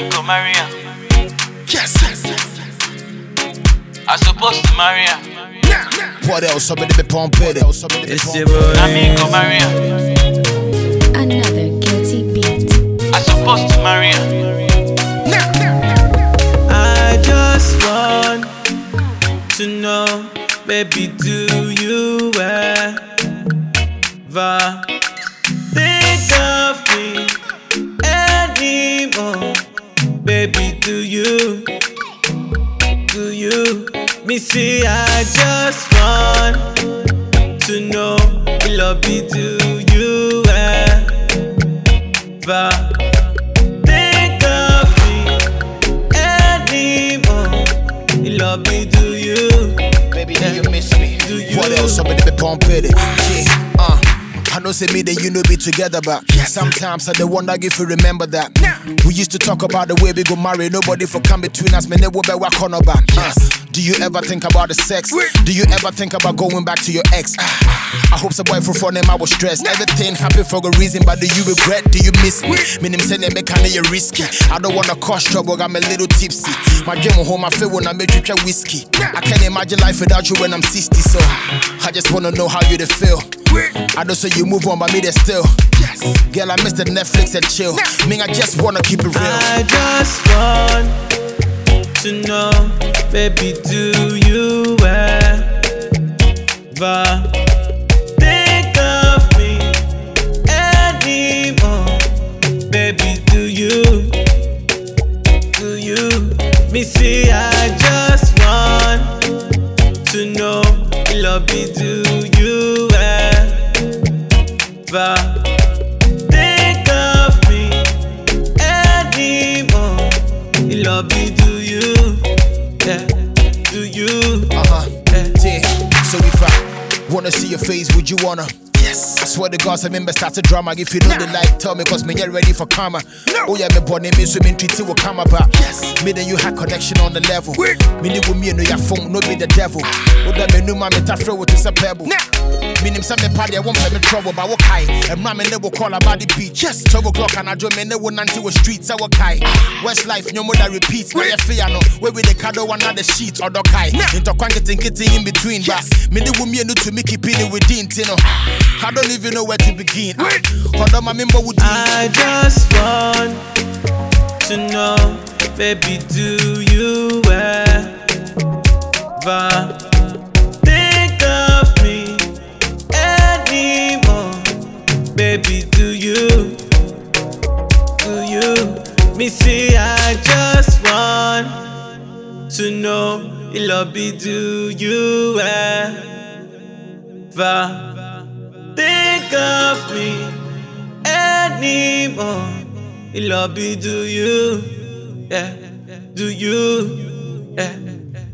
mean go marry her. Yes. I supposed to marry her. What else? Somebody be pumping it. It's your boy. I mean go marry her. Another guilty beat. I supposed to marry her. I just want to know, baby, do you ever you? Do you? Me see, I just want to know, love me, do you ever think of me? anymore. You love me, do you? Baby, do you miss me? Do you? What else? Somebody be pumping it. Ah. Yeah. Know say me that you know be together, but sometimes I the wonder if you remember that. We used to talk about the way we go marry, nobody for come between us, man. They will be on our back. Do you ever think about the sex? Do you ever think about going back to your ex? I hope some boy for fun I was stressed. Everything happen for a reason, but do you regret? Do you miss me? Me say they make kinda risky. I don't wanna cause trouble, I'm a little tipsy. My dream home, I feel when I make you try whiskey. I can't imagine life without you when I'm 60, so I just wanna know how you they I don't say you move on, but me they still. Yes. Girl, I miss the Netflix and chill. Me, I just wanna keep it real. I just want to know, baby, do you ever think of me anymore? You love me, do you? Yeah, do you? Uh huh. Yeah. So if I wanna see your face, would you wanna? Yes. I swear to God, some members start to drama. If you know the like, tell me, cause me get ready for karma. Oh yeah, me born so me treat you with karma back. Yes. Me then you had connection on the level. Me ni with me no your phone, no be the devil. Oh that me no man me ta throw with a pebble. Me nim some me party, I won't pay me trouble, but what kai? And man me never call about the beach. Yes. 12 o'clock and I do me never nanti with streets, I what kai? West life, no more that repeats. Where you fear no, where we the cuddle one the sheets or the kai. Into getting in between, but me ni with me no to me keeping it within, you know. I don't even know where to begin. Hold on, my member would I just want to know, baby, do you ever think of me anymore? Baby, do you? Do you? Me see, I just want to know, love do you ever? Think of me anymore. Love me, do you? Yeah, do you? Yeah.